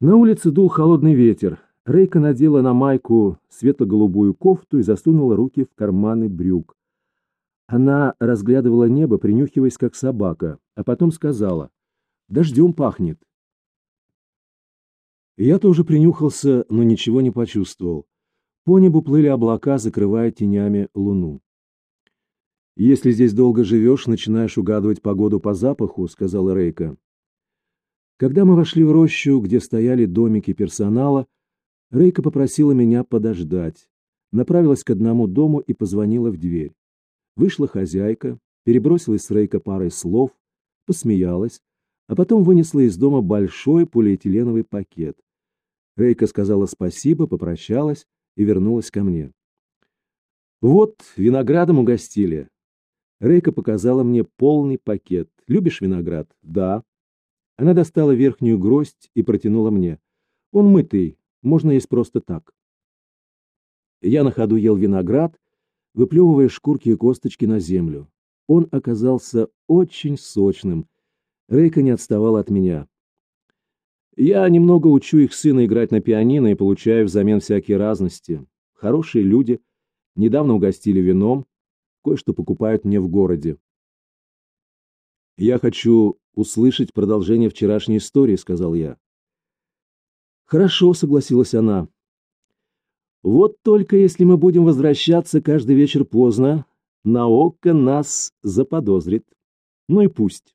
На улице дул холодный ветер. Рейка надела на майку светло-голубую кофту и засунула руки в карманы брюк. Она разглядывала небо, принюхиваясь как собака, а потом сказала, «Дождем пахнет». Я тоже принюхался, но ничего не почувствовал. По небу плыли облака, закрывая тенями луну. «Если здесь долго живешь, начинаешь угадывать погоду по запаху», — сказала Рейка. Когда мы вошли в рощу, где стояли домики персонала, Рейка попросила меня подождать. Направилась к одному дому и позвонила в дверь. Вышла хозяйка, перебросилась с Рейка парой слов, посмеялась, а потом вынесла из дома большой полиэтиленовый пакет. Рейка сказала спасибо, попрощалась и вернулась ко мне. «Вот, виноградом угостили». Рейка показала мне полный пакет. «Любишь виноград?» «Да». Она достала верхнюю гроздь и протянула мне. Он мытый, можно есть просто так. Я на ходу ел виноград, выплевывая шкурки и косточки на землю. Он оказался очень сочным. Рейка не отставала от меня. Я немного учу их сына играть на пианино и получаю взамен всякие разности. Хорошие люди, недавно угостили вином, кое-что покупают мне в городе. Я хочу услышать продолжение вчерашней истории», — сказал я. «Хорошо», — согласилась она. «Вот только если мы будем возвращаться каждый вечер поздно, Наока нас заподозрит. Ну и пусть.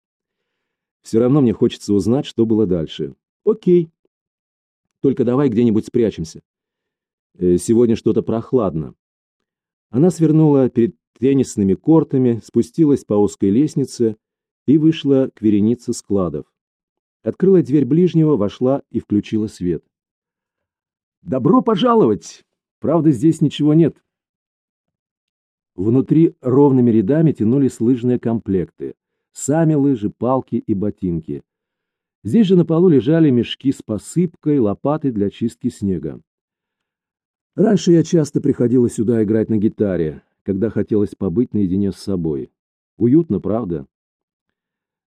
Все равно мне хочется узнать, что было дальше. Окей. Только давай где-нибудь спрячемся. Э, сегодня что-то прохладно». Она свернула перед теннисными кортами, спустилась по узкой лестнице и вышла к веренице складов. Открыла дверь ближнего, вошла и включила свет. «Добро пожаловать! Правда, здесь ничего нет». Внутри ровными рядами тянулись лыжные комплекты. Сами лыжи, палки и ботинки. Здесь же на полу лежали мешки с посыпкой, лопатой для чистки снега. Раньше я часто приходила сюда играть на гитаре, когда хотелось побыть наедине с собой. Уютно, правда?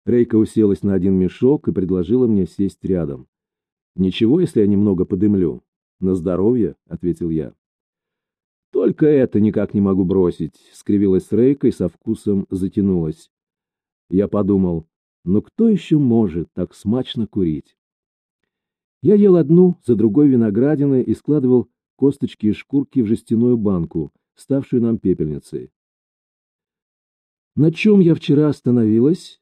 Рейка уселась на один мешок и предложила мне сесть рядом. «Ничего, если я немного подымлю?» «На здоровье», — ответил я. «Только это никак не могу бросить», — скривилась Рейка и со вкусом затянулась. Я подумал, ну кто еще может так смачно курить? Я ел одну за другой виноградины и складывал косточки и шкурки в жестяную банку, ставшую нам пепельницей. На чем я вчера остановилась?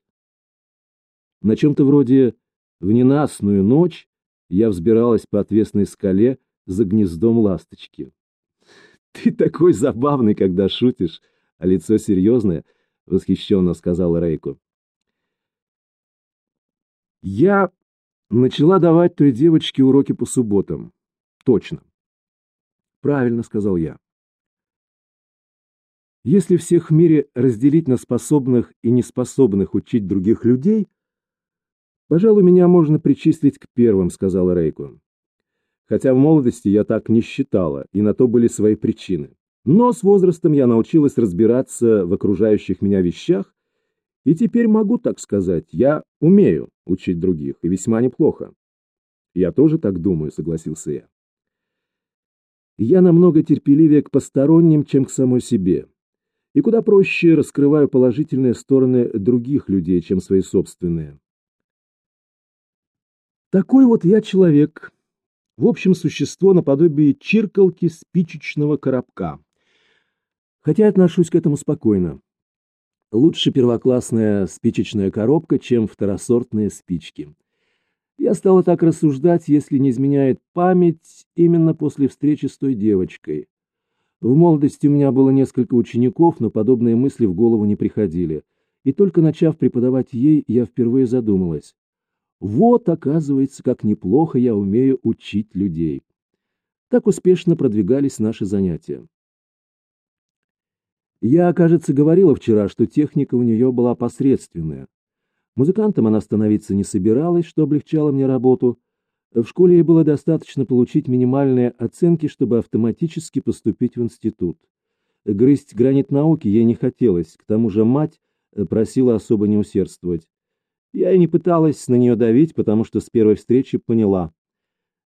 На чем-то вроде в ненастную ночь я взбиралась по отвесной скале за гнездом ласточки. «Ты такой забавный, когда шутишь, а лицо серьезное», — восхищенно сказала Рейку. «Я начала давать той девочке уроки по субботам. Точно». «Правильно», — сказал я. «Если всех в мире разделить на способных и неспособных учить других людей», «Пожалуй, меня можно причислить к первым», — сказала Рейко. «Хотя в молодости я так не считала, и на то были свои причины. Но с возрастом я научилась разбираться в окружающих меня вещах, и теперь могу так сказать, я умею учить других, и весьма неплохо». «Я тоже так думаю», — согласился я. «Я намного терпеливее к посторонним, чем к самой себе, и куда проще раскрываю положительные стороны других людей, чем свои собственные». Такой вот я человек. В общем, существо наподобие чиркалки спичечного коробка. Хотя отношусь к этому спокойно. Лучше первоклассная спичечная коробка, чем второсортные спички. Я стала так рассуждать, если не изменяет память, именно после встречи с той девочкой. В молодости у меня было несколько учеников, но подобные мысли в голову не приходили. И только начав преподавать ей, я впервые задумалась. Вот, оказывается, как неплохо я умею учить людей. Так успешно продвигались наши занятия. Я, кажется, говорила вчера, что техника у нее была посредственная. Музыкантом она становиться не собиралась, что облегчало мне работу. В школе ей было достаточно получить минимальные оценки, чтобы автоматически поступить в институт. Грызть гранит науки ей не хотелось, к тому же мать просила особо не усердствовать. Я и не пыталась на нее давить, потому что с первой встречи поняла.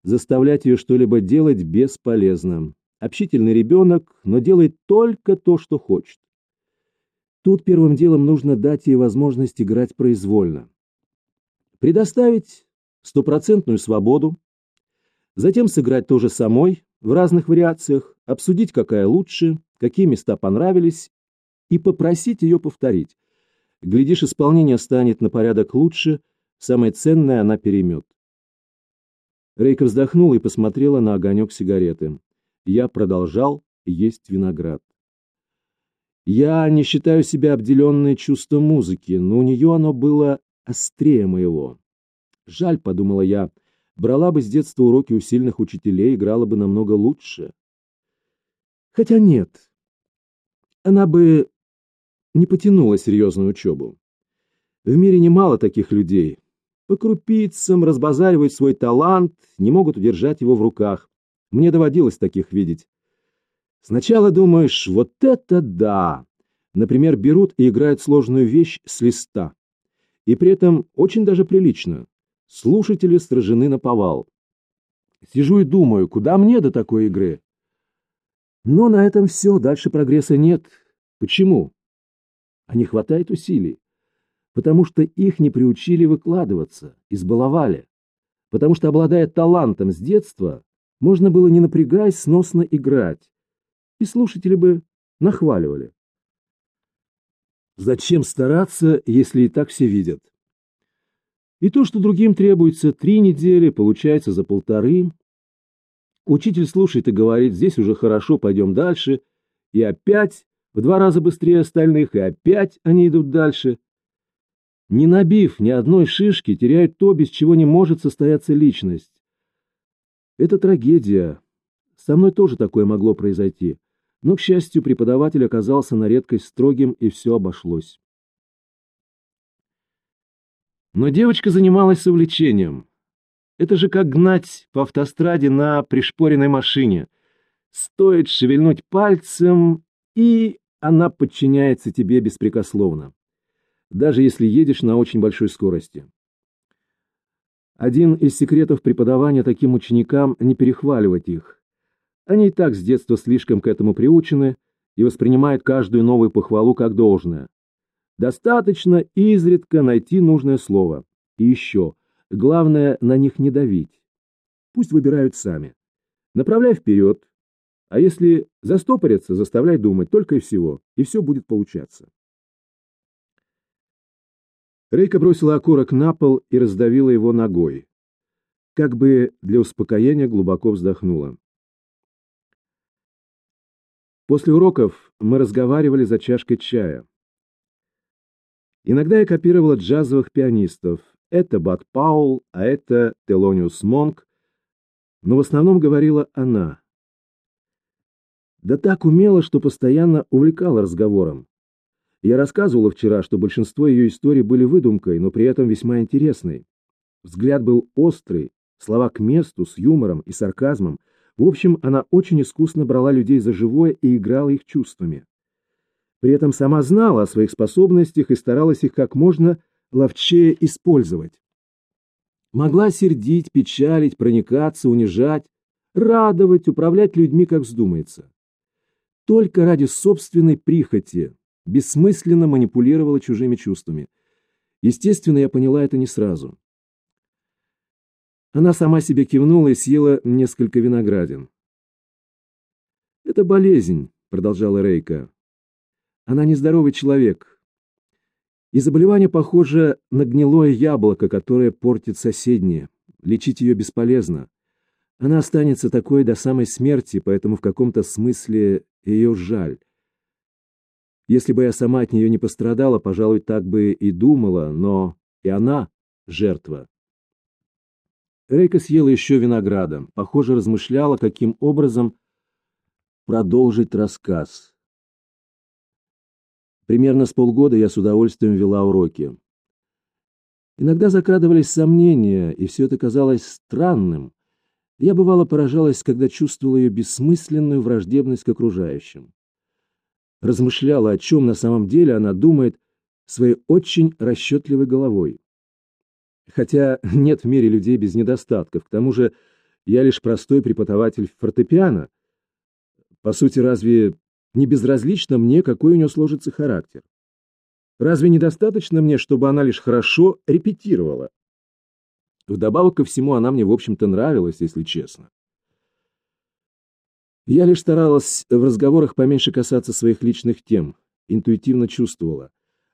заставлять ее что-либо делать бесполезно. Общительный ребенок, но делает только то, что хочет. Тут первым делом нужно дать ей возможность играть произвольно. Предоставить стопроцентную свободу, затем сыграть то же самой в разных вариациях, обсудить, какая лучше, какие места понравились, и попросить ее повторить. Глядишь, исполнение станет на порядок лучше, самое ценное она переймет. Рейка вздохнула и посмотрела на огонек сигареты. Я продолжал есть виноград. Я не считаю себя обделенной чувством музыки, но у нее оно было острее моего. Жаль, подумала я, брала бы с детства уроки у сильных учителей, играла бы намного лучше. Хотя нет, она бы не потянула серьезную учебу. В мире немало таких людей. По крупицам разбазаривают свой талант, не могут удержать его в руках. Мне доводилось таких видеть. Сначала думаешь, вот это да! Например, берут и играют сложную вещь с листа. И при этом очень даже прилично. Слушатели сражены на повал. Сижу и думаю, куда мне до такой игры? Но на этом все, дальше прогресса нет. Почему? А не хватает усилий. Потому что их не приучили выкладываться, избаловали. Потому что, обладая талантом с детства, можно было, не напрягаясь, сносно играть. И слушатели бы нахваливали. Зачем стараться, если и так все видят? И то, что другим требуется три недели, получается за полторы. Учитель слушает и говорит, здесь уже хорошо, пойдем дальше. И опять в два раза быстрее остальных, и опять они идут дальше. Не набив ни одной шишки, теряют то, без чего не может состояться личность. Это трагедия. Со мной тоже такое могло произойти. Но, к счастью, преподаватель оказался на редкость строгим, и все обошлось. Но девочка занималась увлечением. Это же как гнать по автостраде на пришпоренной машине. Стоит шевельнуть пальцем, и она подчиняется тебе беспрекословно, даже если едешь на очень большой скорости. Один из секретов преподавания таким ученикам – не перехваливать их. Они и так с детства слишком к этому приучены и воспринимают каждую новую похвалу как должное. Достаточно изредка найти нужное слово. И еще, главное, на них не давить. Пусть выбирают сами. Направляй вперед. А если застопорятся, заставляй думать только и всего, и все будет получаться. Рейка бросила окурок на пол и раздавила его ногой. Как бы для успокоения глубоко вздохнула. После уроков мы разговаривали за чашкой чая. Иногда я копировала джазовых пианистов. Это Бат Паул, а это Телониус Монк. Но в основном говорила она. Да так умела, что постоянно увлекала разговором. Я рассказывала вчера, что большинство ее историй были выдумкой, но при этом весьма интересной. Взгляд был острый, слова к месту, с юмором и сарказмом. В общем, она очень искусно брала людей за живое и играла их чувствами. При этом сама знала о своих способностях и старалась их как можно ловчее использовать. Могла сердить, печалить, проникаться, унижать, радовать, управлять людьми, как вздумается. Только ради собственной прихоти бессмысленно манипулировала чужими чувствами. Естественно, я поняла это не сразу. Она сама себе кивнула и съела несколько виноградин. «Это болезнь», — продолжала Рейка. Она нездоровый человек. И заболевание похоже на гнилое яблоко, которое портит соседнее. Лечить ее бесполезно. Она останется такой до самой смерти, поэтому в каком-то смысле ее жаль. Если бы я сама от нее не пострадала, пожалуй, так бы и думала, но и она жертва. Рейка съела еще винограда. Похоже, размышляла, каким образом продолжить рассказ. Примерно с полгода я с удовольствием вела уроки. Иногда закрадывались сомнения, и все это казалось странным. Я бывало поражалась, когда чувствовала ее бессмысленную враждебность к окружающим. Размышляла, о чем на самом деле она думает своей очень расчетливой головой. Хотя нет в мире людей без недостатков, к тому же Я лишь простой преподаватель фортепиано. По сути, разве не безразлично мне, какой у нее сложится характер? Разве недостаточно мне, чтобы она лишь хорошо репетировала? Вдобавок ко всему, она мне, в общем-то, нравилась, если честно. Я лишь старалась в разговорах поменьше касаться своих личных тем, интуитивно чувствовала.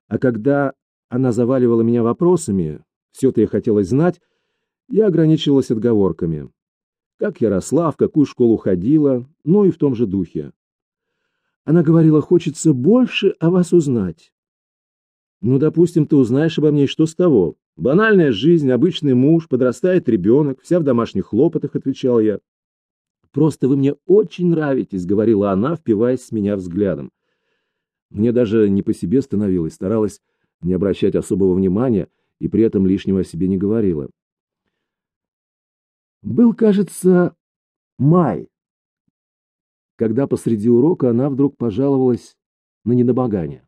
А когда она заваливала меня вопросами, все-то я хотелось знать, я ограничивалась отговорками. Как я росла, в какую школу ходила, ну и в том же духе. Она говорила, хочется больше о вас узнать. Ну, допустим, ты узнаешь обо мне, что с того? Банальная жизнь, обычный муж, подрастает ребенок, вся в домашних хлопотах, отвечал я. Просто вы мне очень нравитесь, говорила она, впиваясь с меня взглядом. Мне даже не по себе становилось, старалась не обращать особого внимания и при этом лишнего о себе не говорила. Был, кажется, май, когда посреди урока она вдруг пожаловалась на недомогание.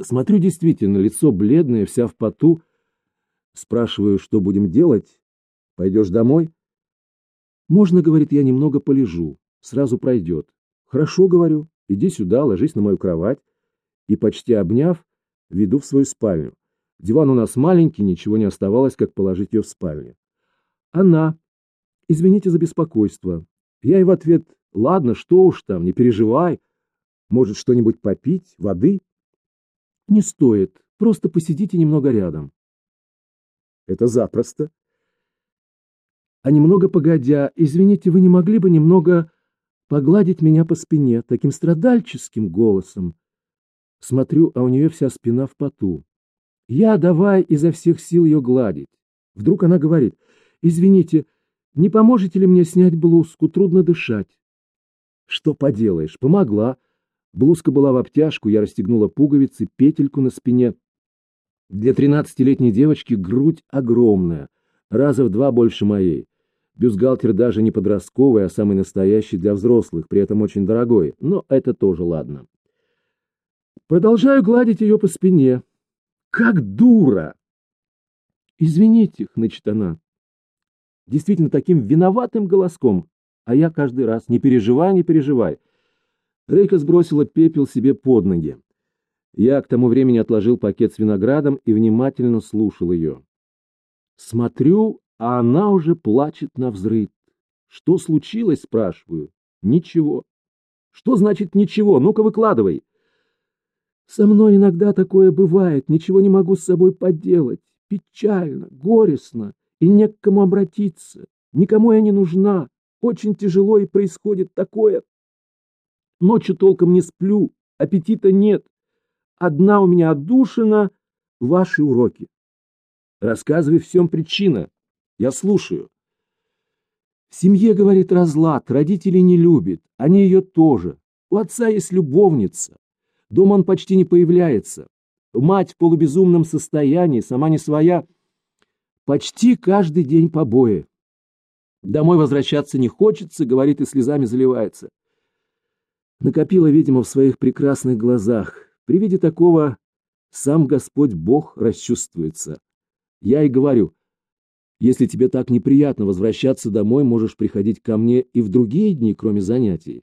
Смотрю, действительно, лицо бледное, вся в поту. Спрашиваю, что будем делать? Пойдешь домой? Можно, говорит, я немного полежу, сразу пройдет. Хорошо, говорю, иди сюда, ложись на мою кровать. И, почти обняв, веду в свою спальню. Диван у нас маленький, ничего не оставалось, как положить ее в спальню. Она. Извините за беспокойство. Я и в ответ, ладно, что уж там, не переживай. Может, что-нибудь попить, воды? Не стоит, просто посидите немного рядом. Это запросто. А немного погодя, извините, вы не могли бы немного погладить меня по спине таким страдальческим голосом? Смотрю, а у нее вся спина в поту. Я давай изо всех сил ее гладить. Вдруг она говорит, извините, не поможете ли мне снять блузку, трудно дышать. Что поделаешь, помогла. Блузка была в обтяжку, я расстегнула пуговицы, петельку на спине. Для тринадцатилетней девочки грудь огромная, раза в два больше моей. Бюстгальтер даже не подростковый, а самый настоящий для взрослых, при этом очень дорогой, но это тоже ладно. Продолжаю гладить ее по спине. Как дура! Извините, хнычет она. Действительно таким виноватым голоском, а я каждый раз, не переживай, не переживай. Рейка сбросила пепел себе под ноги. Я к тому времени отложил пакет с виноградом и внимательно слушал ее. Смотрю, а она уже плачет на взрыв. Что случилось, спрашиваю. Ничего. Что значит ничего? Ну-ка выкладывай. Со мной иногда такое бывает, ничего не могу с собой поделать. Печально, горестно, и не к кому обратиться. Никому я не нужна. Очень тяжело и происходит такое. Ночью толком не сплю, аппетита нет. Одна у меня отдушина — ваши уроки. Рассказывай всем причина. Я слушаю. В семье, говорит, разлад, родители не любят, они ее тоже. У отца есть любовница. Дома он почти не появляется. Мать в полубезумном состоянии, сама не своя. Почти каждый день побои. Домой возвращаться не хочется, говорит и слезами заливается. Накопила, видимо, в своих прекрасных глазах. При виде такого сам Господь Бог расчувствуется. Я и говорю, если тебе так неприятно возвращаться домой, можешь приходить ко мне и в другие дни, кроме занятий.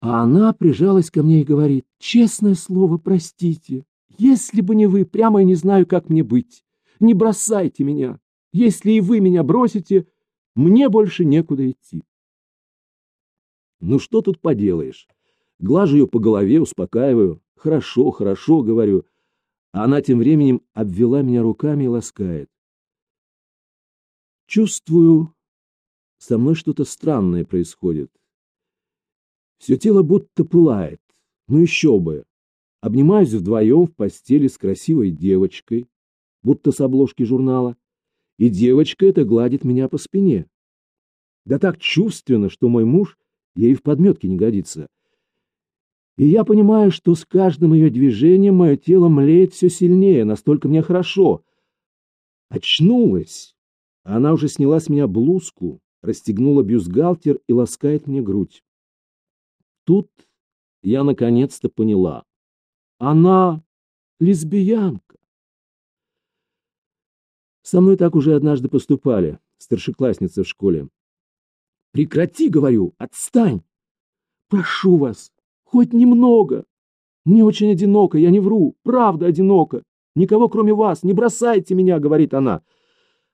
А она прижалась ко мне и говорит, честное слово, простите, если бы не вы, прямо я не знаю, как мне быть. Не бросайте меня. Если и вы меня бросите, мне больше некуда идти. Ну что тут поделаешь? Глажу ее по голове, успокаиваю. Хорошо, хорошо, говорю. А она тем временем обвела меня руками и ласкает. Чувствую, со мной что-то странное происходит. Все тело будто пылает. Ну еще бы. Обнимаюсь вдвоем в постели с красивой девочкой, будто с обложки журнала, и девочка эта гладит меня по спине. Да так чувственно, что мой муж ей в подметке не годится. И я понимаю, что с каждым ее движением мое тело млеет все сильнее, настолько мне хорошо. Очнулась. Она уже сняла с меня блузку, расстегнула бюстгальтер и ласкает мне грудь. Тут я наконец-то поняла. Она лесбиянка. Со мной так уже однажды поступали. старшеклассница в школе. Прекрати, говорю, отстань. Прошу вас, хоть немного. Мне очень одиноко, я не вру, правда одиноко. Никого, кроме вас, не бросайте меня, говорит она.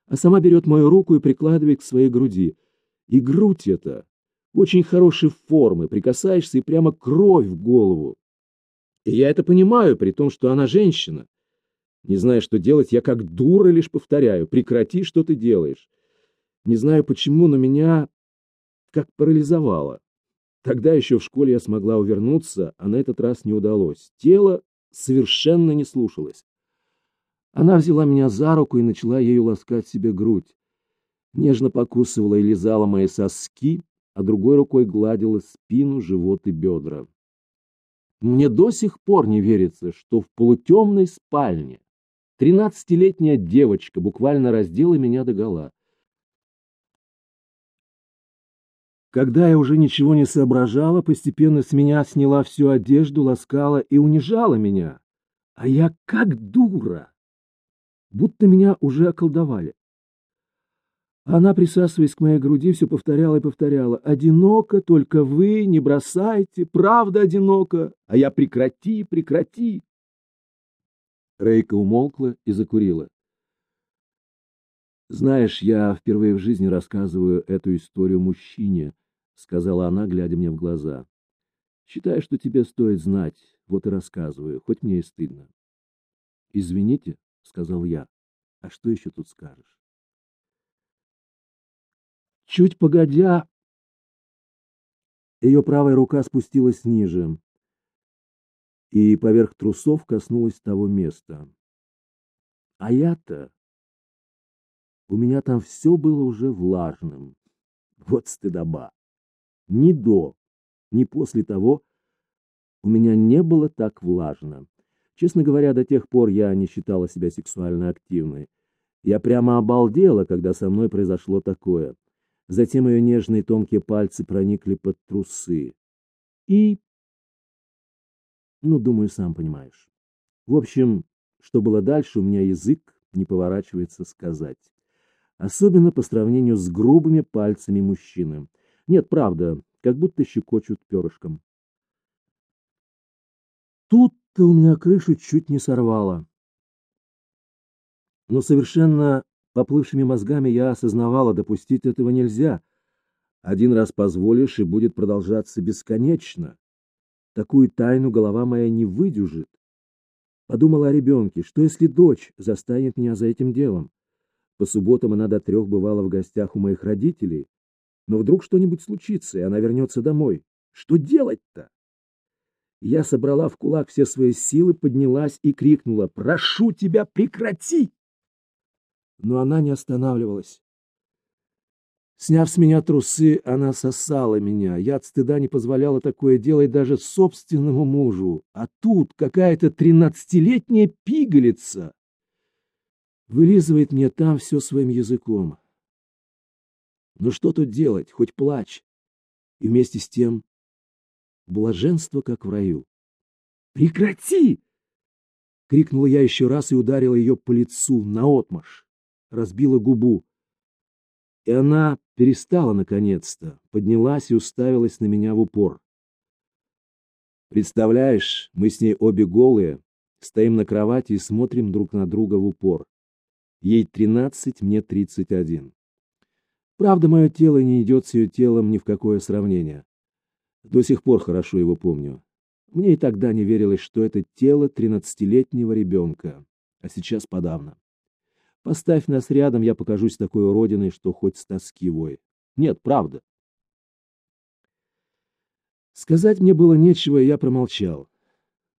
А сама берет мою руку и прикладывает к своей груди. И грудь эта очень хорошей формы, прикасаешься и прямо кровь в голову. И я это понимаю, при том, что она женщина. Не зная, что делать, я как дура лишь повторяю, прекрати, что ты делаешь. Не знаю почему, но меня как парализовало. Тогда еще в школе я смогла увернуться, а на этот раз не удалось. Тело совершенно не слушалось. Она взяла меня за руку и начала ею ласкать себе грудь. Нежно покусывала и лизала мои соски, а другой рукой гладила спину, живот и бедра. Мне до сих пор не верится, что в полутемной спальне тринадцатилетняя девочка буквально раздела меня догола. Когда я уже ничего не соображала, постепенно с меня сняла всю одежду, ласкала и унижала меня. А я как дура! Будто меня уже околдовали. Она, присасываясь к моей груди, все повторяла и повторяла. «Одиноко, только вы, не бросайте, правда одиноко, а я прекрати, прекрати!» Рейка умолкла и закурила. «Знаешь, я впервые в жизни рассказываю эту историю мужчине», — сказала она, глядя мне в глаза. «Считаю, что тебе стоит знать, вот и рассказываю, хоть мне и стыдно». «Извините», — сказал я, — «а что еще тут скажешь?» Чуть погодя, ее правая рука спустилась ниже и поверх трусов коснулась того места. А я-то... У меня там все было уже влажным. Вот стыдоба. Ни до, ни после того у меня не было так влажно. Честно говоря, до тех пор я не считала себя сексуально активной. Я прямо обалдела, когда со мной произошло такое. Затем ее нежные тонкие пальцы проникли под трусы. И... Ну, думаю, сам понимаешь. В общем, что было дальше, у меня язык не поворачивается сказать. Особенно по сравнению с грубыми пальцами мужчины. Нет, правда, как будто щекочут перышком. Тут-то у меня крышу чуть не сорвало. Но совершенно Поплывшими мозгами я осознавала, допустить этого нельзя. Один раз позволишь, и будет продолжаться бесконечно. Такую тайну голова моя не выдюжит. Подумала о ребенке, что если дочь застанет меня за этим делом? По субботам она до трех бывала в гостях у моих родителей. Но вдруг что-нибудь случится, и она вернется домой. Что делать-то? Я собрала в кулак все свои силы, поднялась и крикнула «Прошу тебя, прекрати!» но она не останавливалась. Сняв с меня трусы, она сосала меня. Я от стыда не позволяла такое делать даже собственному мужу. А тут какая-то тринадцатилетняя пигалица вылизывает мне там все своим языком. Ну что тут делать, хоть плачь. И вместе с тем блаженство, как в раю. «Прекрати!» — крикнула я еще раз и ударила ее по лицу наотмашь разбила губу. И она перестала наконец-то, поднялась и уставилась на меня в упор. Представляешь, мы с ней обе голые, стоим на кровати и смотрим друг на друга в упор. Ей тринадцать, мне тридцать один. Правда, мое тело не идет с ее телом ни в какое сравнение. До сих пор хорошо его помню. Мне и тогда не верилось, что это тело тринадцатилетнего ребенка, а сейчас подавно. Поставь нас рядом, я покажусь такой уродиной, что хоть стаскивай. Нет, правда. Сказать мне было нечего, и я промолчал.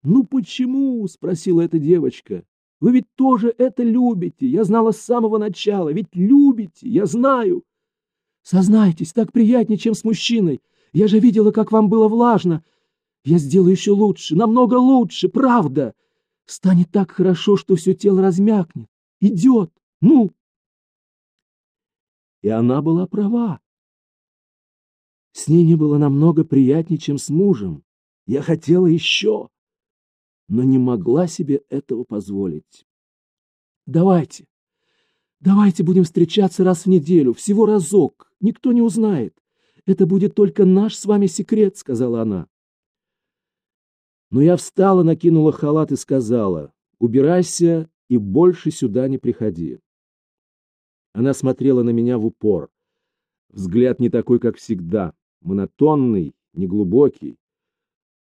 «Ну почему?» — спросила эта девочка. «Вы ведь тоже это любите. Я знала с самого начала. Ведь любите, я знаю. Сознайтесь, так приятнее, чем с мужчиной. Я же видела, как вам было влажно. Я сделаю еще лучше, намного лучше, правда. Станет так хорошо, что все тело размякнет. Идет. Ну? И она была права. С ней не было намного приятнее, чем с мужем. Я хотела еще, но не могла себе этого позволить. Давайте, Давайте будем встречаться раз в неделю, всего разок, никто не узнает. Это будет только наш с вами секрет, сказала она. Но я встала, накинула халат и сказала, убирайся и больше сюда не приходи. Она смотрела на меня в упор. Взгляд не такой, как всегда, монотонный, неглубокий,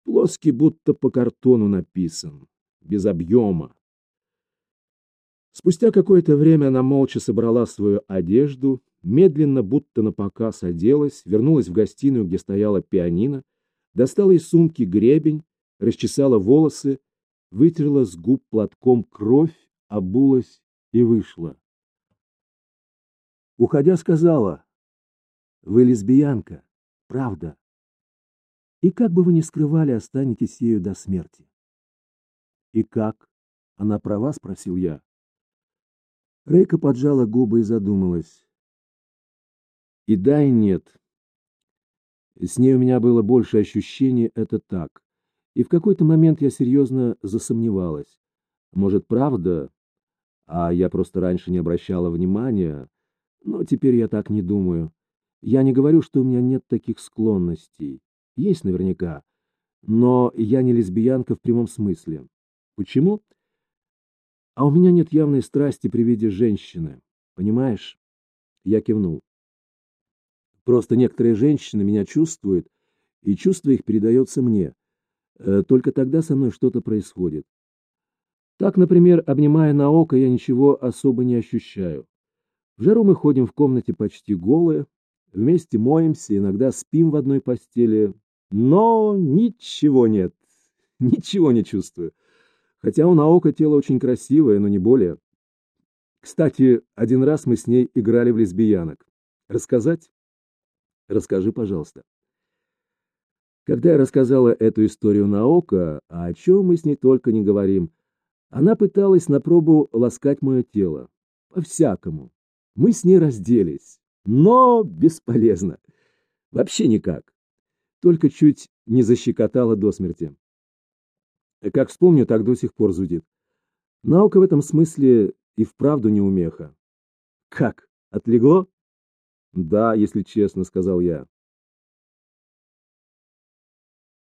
плоский, будто по картону написан, без объема. Спустя какое-то время она молча собрала свою одежду, медленно, будто на показ оделась, вернулась в гостиную, где стояла пианино, достала из сумки гребень, расчесала волосы, вытерла с губ платком кровь, обулась и вышла. Уходя, сказала, «Вы лесбиянка, правда. И как бы вы ни скрывали, останетесь ею до смерти». «И как? Она права?» — спросил я. Рейка поджала губы и задумалась. И да, и нет. С ней у меня было больше ощущений, это так. И в какой-то момент я серьезно засомневалась. Может, правда, а я просто раньше не обращала внимания, но теперь я так не думаю. Я не говорю, что у меня нет таких склонностей. Есть наверняка. Но я не лесбиянка в прямом смысле. Почему? А у меня нет явной страсти при виде женщины. Понимаешь? Я кивнул. Просто некоторые женщины меня чувствуют, и чувство их передается мне. Э, только тогда со мной что-то происходит. Так, например, обнимая на око, я ничего особо не ощущаю. В жару мы ходим в комнате почти голые, вместе моемся, иногда спим в одной постели, но ничего нет, ничего не чувствую. Хотя у Наока тело очень красивое, но не более. Кстати, один раз мы с ней играли в лесбиянок. Рассказать? Расскажи, пожалуйста. Когда я рассказала эту историю Наока, о чем мы с ней только не говорим, она пыталась на пробу ласкать мое тело. По-всякому. Мы с ней разделись, но бесполезно. Вообще никак. Только чуть не защекотала до смерти. Как вспомню, так до сих пор зудит. Наука в этом смысле и вправду не умеха. Как? Отлегло? Да, если честно, сказал я.